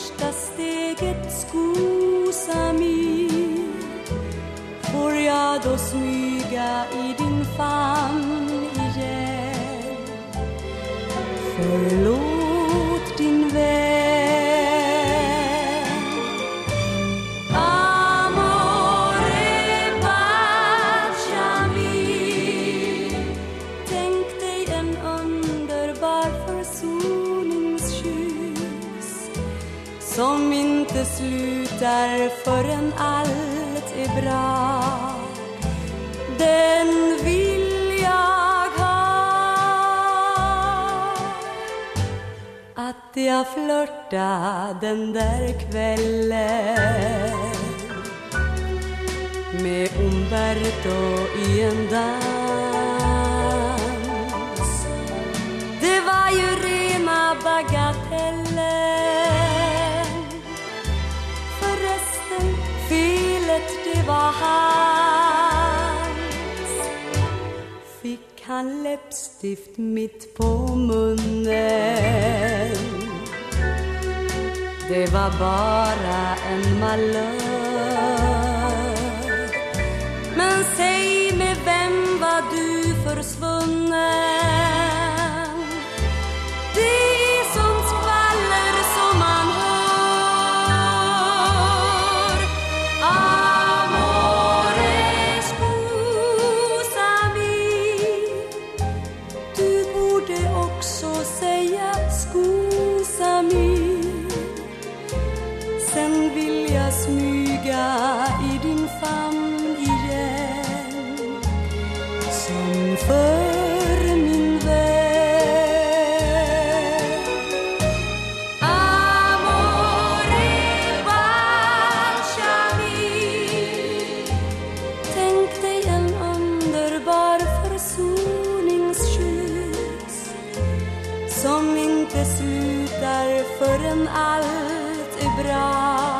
första steget skosa mig. Får jag då smyga i din famn? Som inte slutar förrän allt är bra. Den vill jag ha. Att jag flörta den där kvällen med Umberto i en dans. Det var ju rena bagatellen felet det var hans. Fick han läppstift mitt på munnen? Det var bara en malör. Också säga scusami Sen vill jag smyga i din famn igen. Som för min vän. Amore baciami Tänk dig en underbar försoning inte slutar förrän allt är bra.